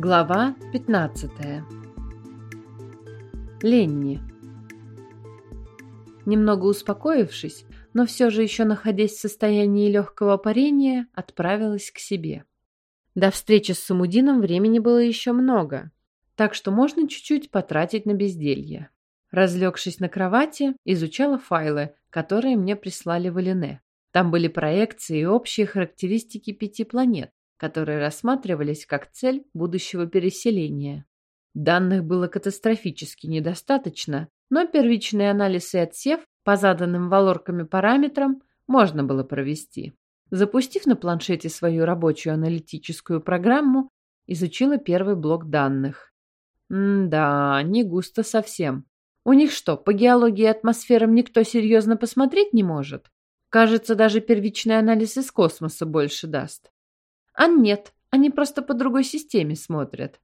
Глава 15. Ленни. Немного успокоившись, но все же еще находясь в состоянии легкого парения, отправилась к себе. До встречи с Самудином времени было еще много, так что можно чуть-чуть потратить на безделье. Разлегшись на кровати, изучала файлы, которые мне прислали в Элине. Там были проекции и общие характеристики пяти планет, которые рассматривались как цель будущего переселения. Данных было катастрофически недостаточно, но первичный анализ и отсев по заданным валорками параметрам можно было провести. Запустив на планшете свою рабочую аналитическую программу, изучила первый блок данных. М-да, не густо совсем. У них что, по геологии и атмосферам никто серьезно посмотреть не может? Кажется, даже первичный анализ из космоса больше даст. А нет, они просто по другой системе смотрят.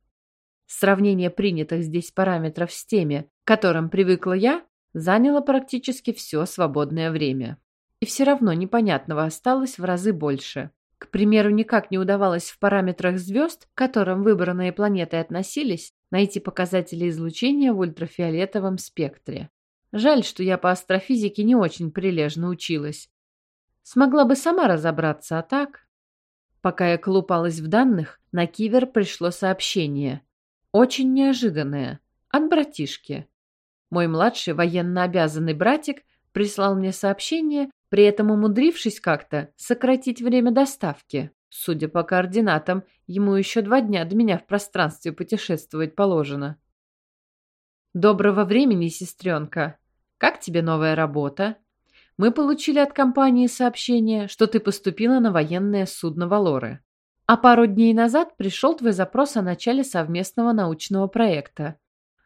Сравнение принятых здесь параметров с теми, к которым привыкла я, заняло практически все свободное время. И все равно непонятного осталось в разы больше. К примеру, никак не удавалось в параметрах звезд, к которым выбранные планеты относились, найти показатели излучения в ультрафиолетовом спектре. Жаль, что я по астрофизике не очень прилежно училась. Смогла бы сама разобраться, а так... Пока я колупалась в данных, на кивер пришло сообщение. Очень неожиданное. От братишки. Мой младший военно обязанный братик прислал мне сообщение, при этом умудрившись как-то сократить время доставки. Судя по координатам, ему еще два дня до меня в пространстве путешествовать положено. Доброго времени, сестренка. Как тебе новая работа? Мы получили от компании сообщение, что ты поступила на военное судно «Валоры». А пару дней назад пришел твой запрос о начале совместного научного проекта.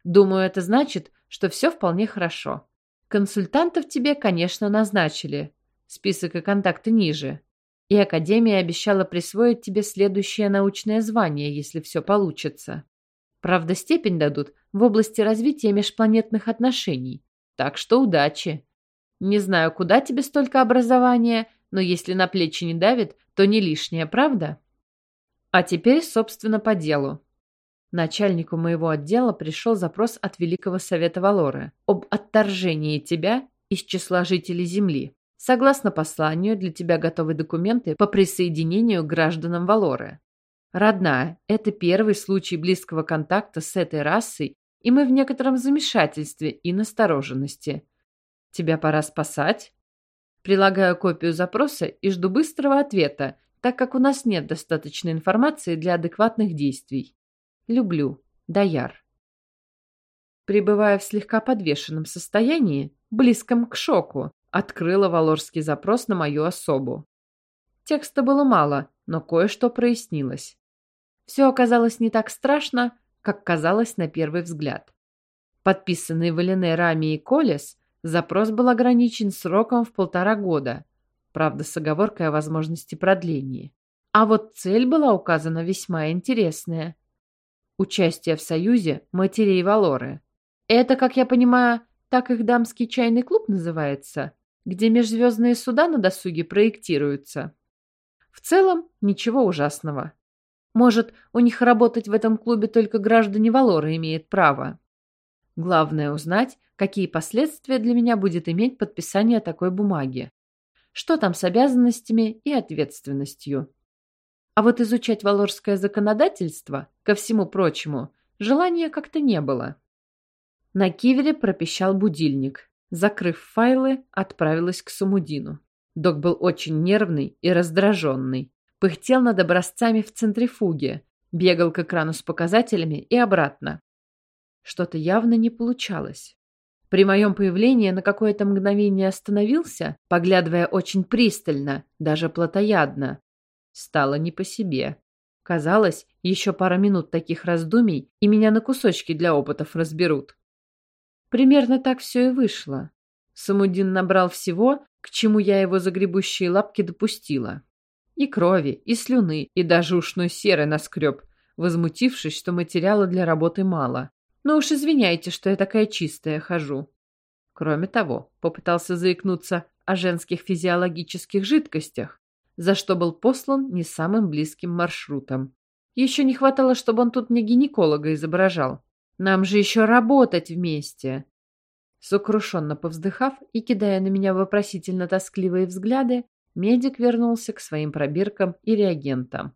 Думаю, это значит, что все вполне хорошо. Консультантов тебе, конечно, назначили. Список и контакты ниже. И Академия обещала присвоить тебе следующее научное звание, если все получится. Правда, степень дадут в области развития межпланетных отношений. Так что удачи. Не знаю, куда тебе столько образования, но если на плечи не давит, то не лишнее, правда? А теперь, собственно, по делу. Начальнику моего отдела пришел запрос от Великого Совета Валоры об отторжении тебя из числа жителей Земли. Согласно посланию, для тебя готовы документы по присоединению к гражданам Валоры. Родная, это первый случай близкого контакта с этой расой, и мы в некотором замешательстве и настороженности. Тебя пора спасать? Прилагаю копию запроса и жду быстрого ответа, так как у нас нет достаточной информации для адекватных действий. Люблю. Даяр. Пребывая в слегка подвешенном состоянии, близком к шоку, открыла валорский запрос на мою особу. Текста было мало, но кое-что прояснилось. Все оказалось не так страшно, как казалось на первый взгляд. Подписанные Валене Рами и Колес Запрос был ограничен сроком в полтора года, правда, с оговоркой о возможности продления. А вот цель была указана весьма интересная. Участие в союзе матерей Валоры. Это, как я понимаю, так их дамский чайный клуб называется, где межзвездные суда на досуге проектируются. В целом, ничего ужасного. Может, у них работать в этом клубе только граждане Валоры имеют право. Главное узнать, какие последствия для меня будет иметь подписание такой бумаги. Что там с обязанностями и ответственностью. А вот изучать валорское законодательство, ко всему прочему, желания как-то не было. На кивере пропищал будильник. Закрыв файлы, отправилась к Сумудину. Док был очень нервный и раздраженный. Пыхтел над образцами в центрифуге, бегал к экрану с показателями и обратно. Что-то явно не получалось. При моем появлении на какое-то мгновение остановился, поглядывая очень пристально, даже плотоядно. Стало не по себе. Казалось, еще пара минут таких раздумий, и меня на кусочки для опытов разберут. Примерно так все и вышло. Самудин набрал всего, к чему я его загребущие лапки допустила. И крови, и слюны, и даже ушной серы наскреб, возмутившись, что материала для работы мало. Но уж извиняйте, что я такая чистая хожу. Кроме того, попытался заикнуться о женских физиологических жидкостях, за что был послан не самым близким маршрутом. Еще не хватало, чтобы он тут мне гинеколога изображал. Нам же еще работать вместе. Сокрушенно повздыхав и кидая на меня вопросительно тоскливые взгляды, медик вернулся к своим пробиркам и реагентам.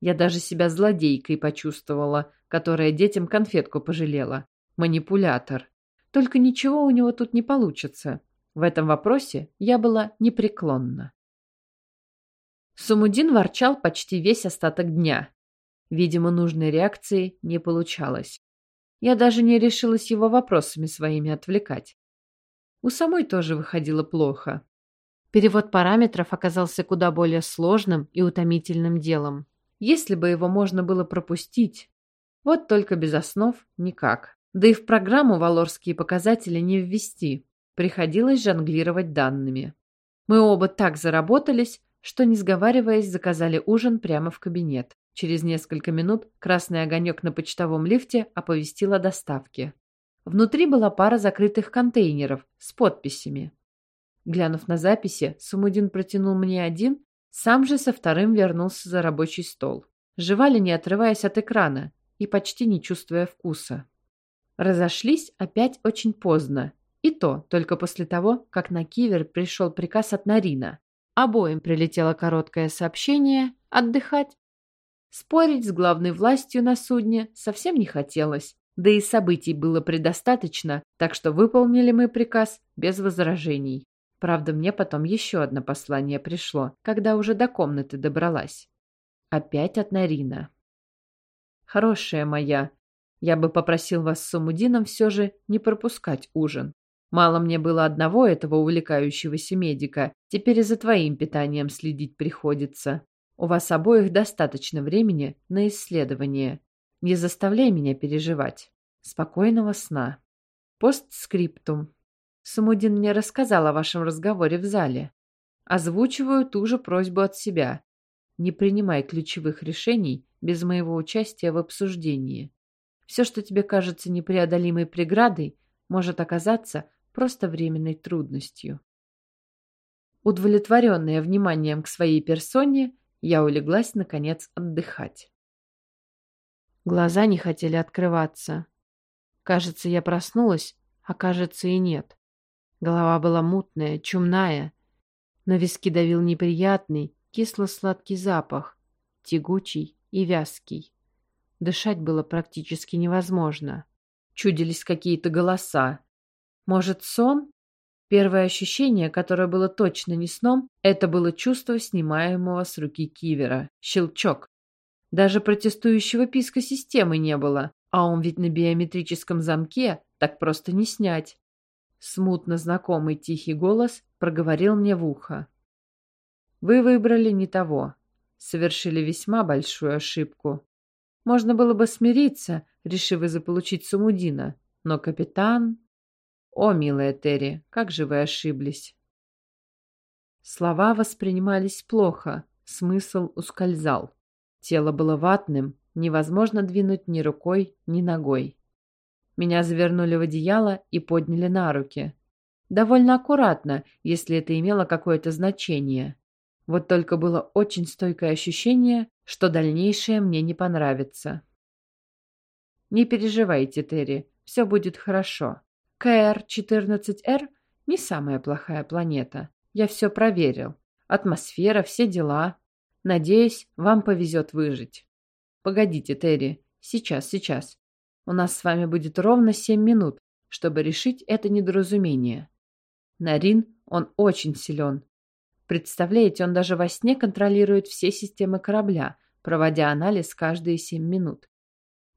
Я даже себя злодейкой почувствовала, которая детям конфетку пожалела. Манипулятор. Только ничего у него тут не получится. В этом вопросе я была непреклонна. Сумудин ворчал почти весь остаток дня. Видимо, нужной реакции не получалось. Я даже не решилась его вопросами своими отвлекать. У самой тоже выходило плохо. Перевод параметров оказался куда более сложным и утомительным делом. Если бы его можно было пропустить. Вот только без основ никак. Да и в программу валорские показатели не ввести. Приходилось жонглировать данными. Мы оба так заработались, что, не сговариваясь, заказали ужин прямо в кабинет. Через несколько минут красный огонек на почтовом лифте оповестил о доставке. Внутри была пара закрытых контейнеров с подписями. Глянув на записи, Сумудин протянул мне один, сам же со вторым вернулся за рабочий стол. Жевали, не отрываясь от экрана и почти не чувствуя вкуса. Разошлись опять очень поздно, и то только после того, как на Кивер пришел приказ от Нарина. Обоим прилетело короткое сообщение «Отдыхать». Спорить с главной властью на судне совсем не хотелось, да и событий было предостаточно, так что выполнили мы приказ без возражений. Правда, мне потом еще одно послание пришло, когда уже до комнаты добралась. Опять от Нарина. «Хорошая моя, я бы попросил вас с Сумудином все же не пропускать ужин. Мало мне было одного этого увлекающегося медика, теперь и за твоим питанием следить приходится. У вас обоих достаточно времени на исследование. Не заставляй меня переживать. Спокойного сна. Постскриптум. Самудин мне рассказал о вашем разговоре в зале. Озвучиваю ту же просьбу от себя. Не принимай ключевых решений без моего участия в обсуждении. Все, что тебе кажется непреодолимой преградой, может оказаться просто временной трудностью. Удовлетворенная вниманием к своей персоне, я улеглась, наконец, отдыхать. Глаза не хотели открываться. Кажется, я проснулась, а кажется и нет. Голова была мутная, чумная. На виски давил неприятный, кисло-сладкий запах, тягучий и вязкий. Дышать было практически невозможно. Чудились какие-то голоса. Может, сон? Первое ощущение, которое было точно не сном, это было чувство снимаемого с руки кивера. Щелчок. Даже протестующего писка системы не было, а он ведь на биометрическом замке так просто не снять. Смутно знакомый тихий голос проговорил мне в ухо. «Вы выбрали не того. Совершили весьма большую ошибку. Можно было бы смириться, решив заполучить Сумудина, но капитан... «О, милая Терри, как же вы ошиблись!» Слова воспринимались плохо, смысл ускользал. Тело было ватным, невозможно двинуть ни рукой, ни ногой. Меня завернули в одеяло и подняли на руки. Довольно аккуратно, если это имело какое-то значение. Вот только было очень стойкое ощущение, что дальнейшее мне не понравится. «Не переживайте, Терри, все будет хорошо. КР-14Р не самая плохая планета. Я все проверил. Атмосфера, все дела. Надеюсь, вам повезет выжить. Погодите, Терри. Сейчас, сейчас. У нас с вами будет ровно семь минут, чтобы решить это недоразумение. Нарин, он очень силен. Представляете, он даже во сне контролирует все системы корабля, проводя анализ каждые семь минут.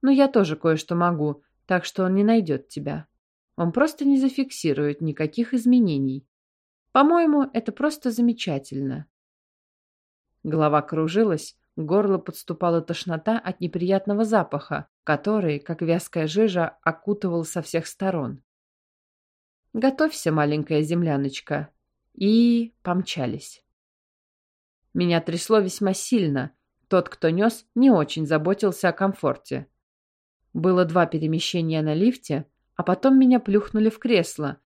Но я тоже кое-что могу, так что он не найдет тебя. Он просто не зафиксирует никаких изменений. По-моему, это просто замечательно. Голова кружилась, горло подступала тошнота от неприятного запаха, который, как вязкая жижа, окутывал со всех сторон. «Готовься, маленькая земляночка». И помчались. Меня трясло весьма сильно. Тот, кто нес, не очень заботился о комфорте. Было два перемещения на лифте, а потом меня плюхнули в кресло.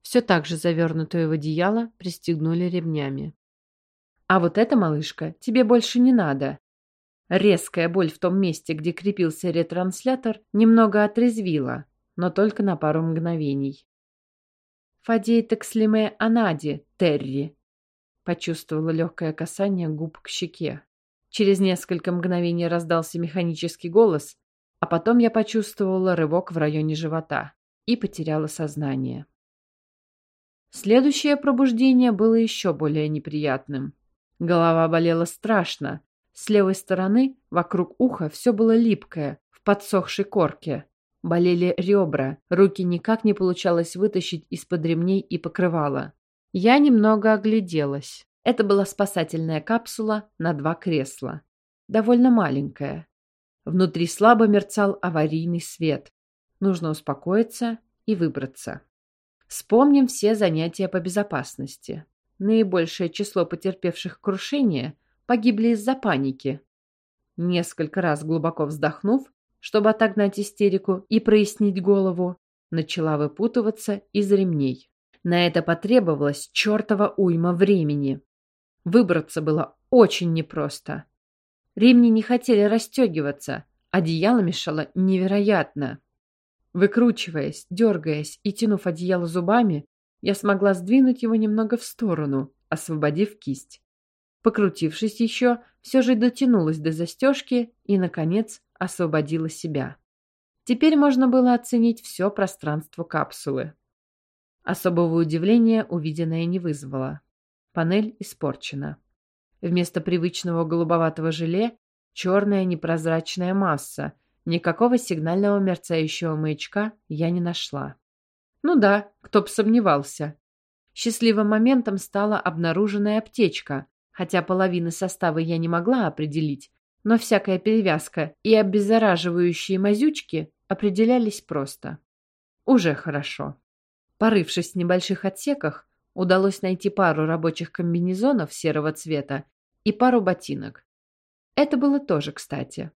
Все так же завернутое в одеяло пристегнули ремнями. «А вот это, малышка, тебе больше не надо». Резкая боль в том месте, где крепился ретранслятор, немного отрезвила, но только на пару мгновений. «Фадей Такслиме Анади, Терри!» Почувствовала легкое касание губ к щеке. Через несколько мгновений раздался механический голос, а потом я почувствовала рывок в районе живота и потеряла сознание. Следующее пробуждение было еще более неприятным. Голова болела страшно. С левой стороны, вокруг уха, все было липкое, в подсохшей корке. Болели ребра, руки никак не получалось вытащить из-под ремней и покрывала. Я немного огляделась. Это была спасательная капсула на два кресла. Довольно маленькая. Внутри слабо мерцал аварийный свет. Нужно успокоиться и выбраться. Вспомним все занятия по безопасности. Наибольшее число потерпевших крушение погибли из-за паники. Несколько раз глубоко вздохнув, чтобы отогнать истерику и прояснить голову, начала выпутываться из ремней. На это потребовалось чертова уйма времени. Выбраться было очень непросто. Ремни не хотели расстегиваться, одеяло мешало невероятно. Выкручиваясь, дергаясь и тянув одеяло зубами, я смогла сдвинуть его немного в сторону, освободив кисть. Покрутившись еще, все же дотянулась до застежки и, наконец, освободила себя. Теперь можно было оценить все пространство капсулы. Особого удивления увиденное не вызвало. Панель испорчена. Вместо привычного голубоватого желе черная непрозрачная масса. Никакого сигнального мерцающего маячка я не нашла. Ну да, кто б сомневался. Счастливым моментом стала обнаруженная аптечка, хотя половины состава я не могла определить, но всякая перевязка и обеззараживающие мазючки определялись просто. Уже хорошо. Порывшись в небольших отсеках, удалось найти пару рабочих комбинезонов серого цвета и пару ботинок. Это было тоже кстати.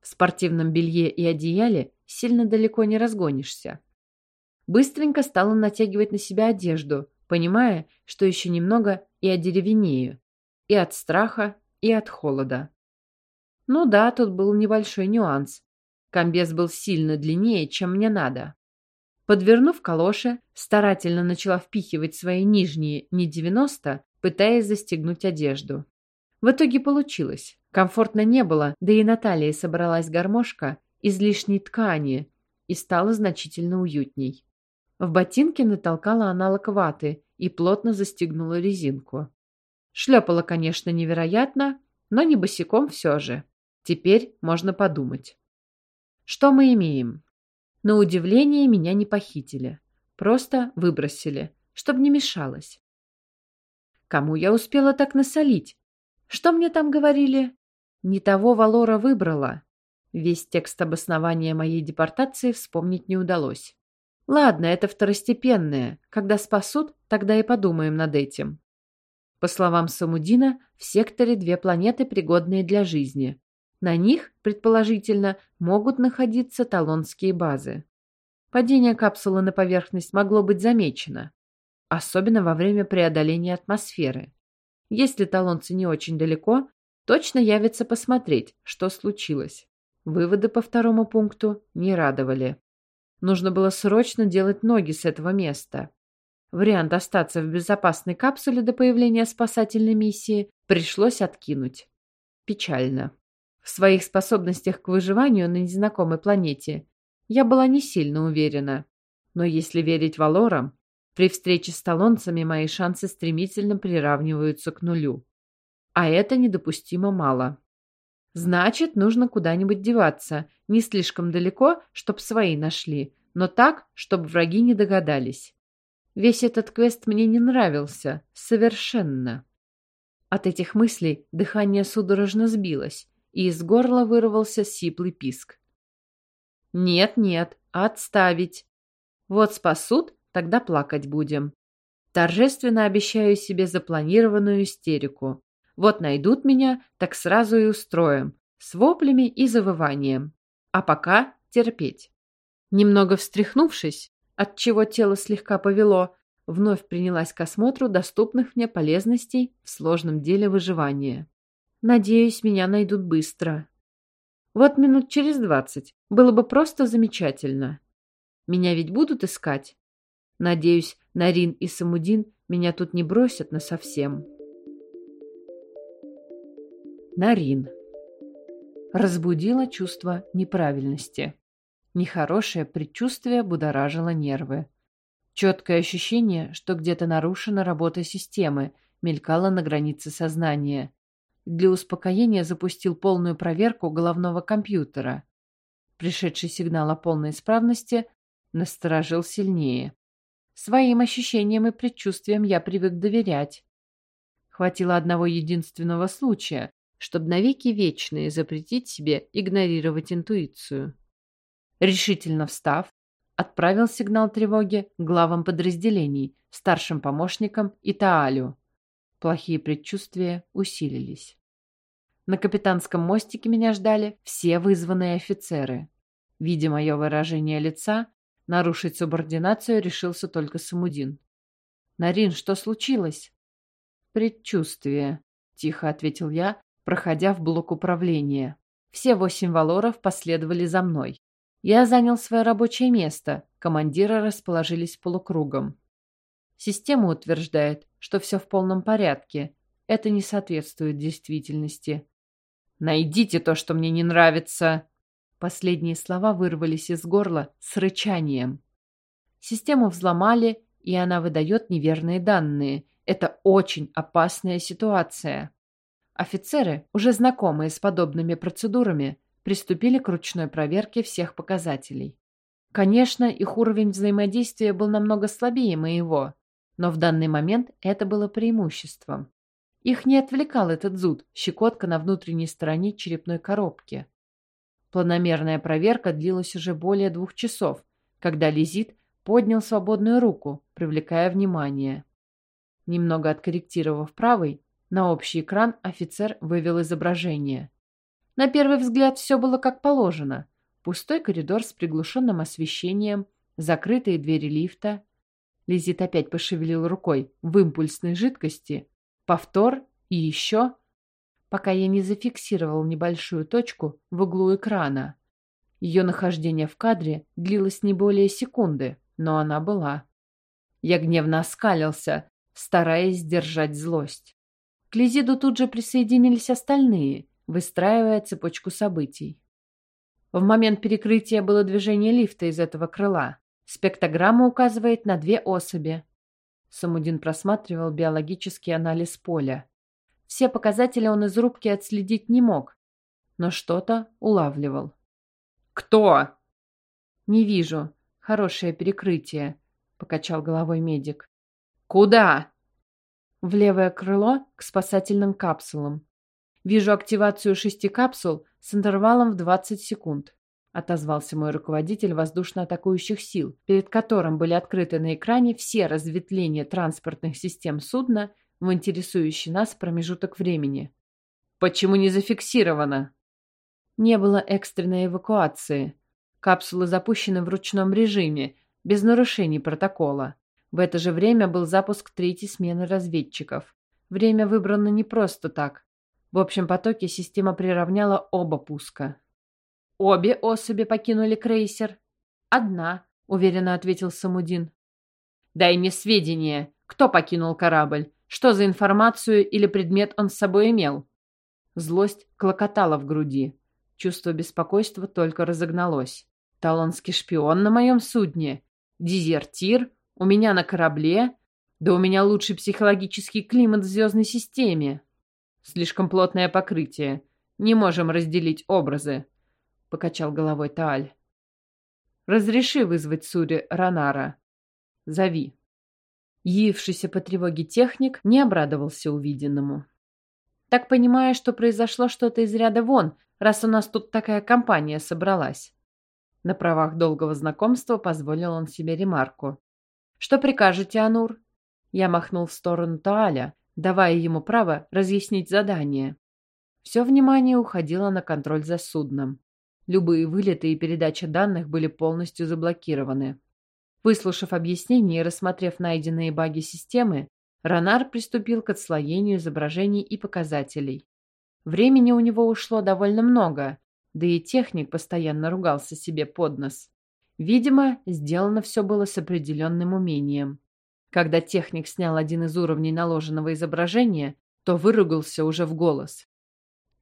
В спортивном белье и одеяле сильно далеко не разгонишься. Быстренько стала натягивать на себя одежду, понимая, что еще немного и одеревенею. И от страха, и от холода. Ну да, тут был небольшой нюанс. Комбез был сильно длиннее, чем мне надо. Подвернув калоши, старательно начала впихивать свои нижние не 90, пытаясь застегнуть одежду. В итоге получилось. Комфортно не было, да и на талии собралась гармошка из лишней ткани и стало значительно уютней. В ботинке натолкала аналог ваты и плотно застегнула резинку. Шлепала, конечно, невероятно, но не босиком все же. Теперь можно подумать. Что мы имеем? На удивление меня не похитили. Просто выбросили, чтобы не мешалось. Кому я успела так насолить? Что мне там говорили? Не того Валора выбрала. Весь текст обоснования моей депортации вспомнить не удалось. Ладно, это второстепенное. Когда спасут, тогда и подумаем над этим. По словам Самудина, в секторе две планеты, пригодные для жизни. На них, предположительно, могут находиться талонские базы. Падение капсулы на поверхность могло быть замечено, особенно во время преодоления атмосферы. Если талонцы не очень далеко, точно явятся посмотреть, что случилось. Выводы по второму пункту не радовали. Нужно было срочно делать ноги с этого места. Вариант остаться в безопасной капсуле до появления спасательной миссии пришлось откинуть. Печально. В своих способностях к выживанию на незнакомой планете я была не сильно уверена. Но если верить Валорам, при встрече с талонцами мои шансы стремительно приравниваются к нулю. А это недопустимо мало. Значит, нужно куда-нибудь деваться, не слишком далеко, чтоб свои нашли, но так, чтобы враги не догадались. Весь этот квест мне не нравился. Совершенно. От этих мыслей дыхание судорожно сбилось, и из горла вырвался сиплый писк. «Нет-нет, отставить. Вот спасут, тогда плакать будем. Торжественно обещаю себе запланированную истерику. Вот найдут меня, так сразу и устроим. С воплями и завыванием. А пока терпеть. Немного встряхнувшись, от чего тело слегка повело, вновь принялась к осмотру доступных мне полезностей в сложном деле выживания. Надеюсь, меня найдут быстро. Вот минут через двадцать. Было бы просто замечательно. Меня ведь будут искать? Надеюсь, Нарин и Самудин меня тут не бросят насовсем. Нарин. Разбудило чувство неправильности. Нехорошее предчувствие будоражило нервы. Четкое ощущение, что где-то нарушена работа системы, мелькало на границе сознания. Для успокоения запустил полную проверку головного компьютера. Пришедший сигнал о полной исправности насторожил сильнее. Своим ощущениям и предчувствиям я привык доверять. Хватило одного единственного случая, чтобы навеки вечные запретить себе игнорировать интуицию. Решительно встав, отправил сигнал тревоги главам подразделений, старшим помощникам и Таалю. Плохие предчувствия усилились. На капитанском мостике меня ждали все вызванные офицеры. Видя мое выражение лица, нарушить субординацию решился только Самудин. «Нарин, что случилось?» «Предчувствие», — тихо ответил я, проходя в блок управления. Все восемь валоров последовали за мной. Я занял свое рабочее место, командиры расположились полукругом. Система утверждает, что все в полном порядке. Это не соответствует действительности. «Найдите то, что мне не нравится!» Последние слова вырвались из горла с рычанием. Систему взломали, и она выдает неверные данные. Это очень опасная ситуация. Офицеры, уже знакомые с подобными процедурами, приступили к ручной проверке всех показателей. Конечно, их уровень взаимодействия был намного слабее моего, но в данный момент это было преимуществом. Их не отвлекал этот зуд, щекотка на внутренней стороне черепной коробки. Планомерная проверка длилась уже более двух часов, когда Лизит поднял свободную руку, привлекая внимание. Немного откорректировав правый, на общий экран офицер вывел изображение. На первый взгляд все было как положено. Пустой коридор с приглушенным освещением, закрытые двери лифта. Лизит опять пошевелил рукой в импульсной жидкости. Повтор и еще, пока я не зафиксировал небольшую точку в углу экрана. Ее нахождение в кадре длилось не более секунды, но она была. Я гневно оскалился, стараясь сдержать злость. К Лизиду тут же присоединились остальные — выстраивая цепочку событий. В момент перекрытия было движение лифта из этого крыла. Спектрограмма указывает на две особи. Самудин просматривал биологический анализ поля. Все показатели он из рубки отследить не мог, но что-то улавливал. «Кто?» «Не вижу. Хорошее перекрытие», — покачал головой медик. «Куда?» «В левое крыло к спасательным капсулам. Вижу активацию шести капсул с интервалом в 20 секунд. Отозвался мой руководитель воздушно-атакующих сил, перед которым были открыты на экране все разветвления транспортных систем судна в интересующий нас промежуток времени. «Почему не зафиксировано?» Не было экстренной эвакуации. Капсулы запущены в ручном режиме, без нарушений протокола. В это же время был запуск третьей смены разведчиков. Время выбрано не просто так. В общем потоке система приравняла оба пуска. «Обе особи покинули крейсер?» «Одна», — уверенно ответил Самудин. «Дай мне сведения. Кто покинул корабль? Что за информацию или предмет он с собой имел?» Злость клокотала в груди. Чувство беспокойства только разогналось. «Талонский шпион на моем судне? Дезертир? У меня на корабле? Да у меня лучший психологический климат в звездной системе!» Слишком плотное покрытие. Не можем разделить образы», — покачал головой Тааль. «Разреши вызвать Сури Ранара. Зови». Явившийся по тревоге техник не обрадовался увиденному. «Так понимаю, что произошло что-то из ряда вон, раз у нас тут такая компания собралась». На правах долгого знакомства позволил он себе ремарку. «Что прикажете, Анур?» Я махнул в сторону Тааля, давая ему право разъяснить задание. Все внимание уходило на контроль за судном. Любые вылеты и передача данных были полностью заблокированы. Выслушав объяснение и рассмотрев найденные баги системы, Ронар приступил к отслоению изображений и показателей. Времени у него ушло довольно много, да и техник постоянно ругался себе под нос. Видимо, сделано все было с определенным умением. Когда техник снял один из уровней наложенного изображения, то выругался уже в голос.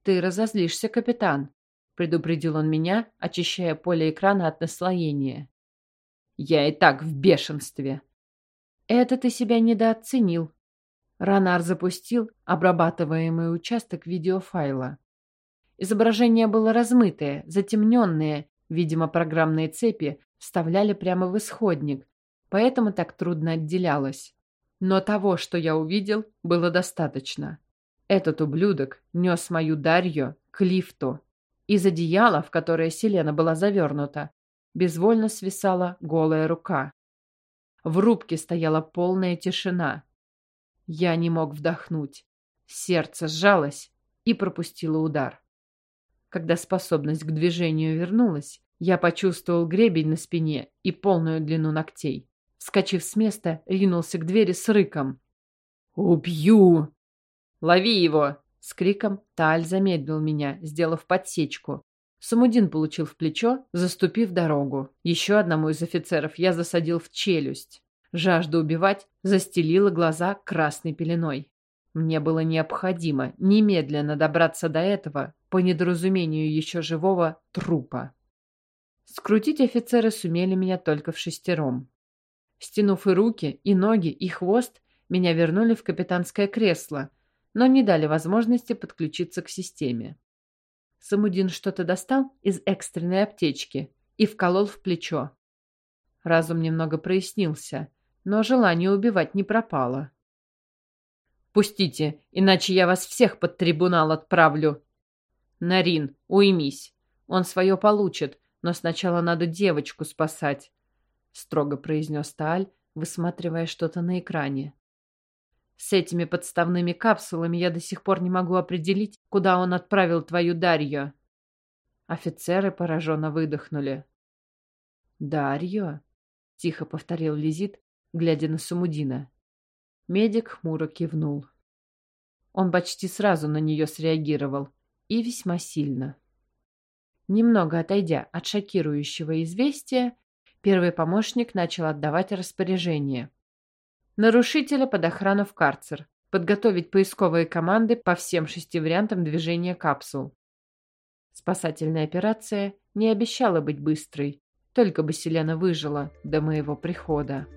«Ты разозлишься, капитан», — предупредил он меня, очищая поле экрана от наслоения. «Я и так в бешенстве». «Это ты себя недооценил». Ранар запустил обрабатываемый участок видеофайла. Изображение было размытое, затемненное, видимо, программные цепи вставляли прямо в исходник, поэтому так трудно отделялось. Но того, что я увидел, было достаточно. Этот ублюдок нес мою Дарью к лифту. Из одеяла, в которое Селена была завернута, безвольно свисала голая рука. В рубке стояла полная тишина. Я не мог вдохнуть. Сердце сжалось и пропустило удар. Когда способность к движению вернулась, я почувствовал гребень на спине и полную длину ногтей. Вскочив с места, ринулся к двери с рыком. «Убью!» «Лови его!» С криком Таль замедлил меня, сделав подсечку. Самудин получил в плечо, заступив дорогу. Еще одному из офицеров я засадил в челюсть. Жажда убивать застелила глаза красной пеленой. Мне было необходимо немедленно добраться до этого, по недоразумению еще живого, трупа. Скрутить офицеры сумели меня только в шестером. Стянув и руки, и ноги, и хвост, меня вернули в капитанское кресло — но не дали возможности подключиться к системе. Самудин что-то достал из экстренной аптечки и вколол в плечо. Разум немного прояснился, но желание убивать не пропало. «Пустите, иначе я вас всех под трибунал отправлю!» «Нарин, уймись. Он свое получит, но сначала надо девочку спасать», — строго произнес Тааль, высматривая что-то на экране. С этими подставными капсулами я до сих пор не могу определить, куда он отправил твою Дарью. Офицеры пораженно выдохнули. «Дарью?» — тихо повторил Лизит, глядя на Сумудина. Медик хмуро кивнул. Он почти сразу на нее среагировал, и весьма сильно. Немного отойдя от шокирующего известия, первый помощник начал отдавать распоряжение. Нарушителя под охрану в карцер. Подготовить поисковые команды по всем шести вариантам движения капсул. Спасательная операция не обещала быть быстрой, только бы Селена выжила до моего прихода.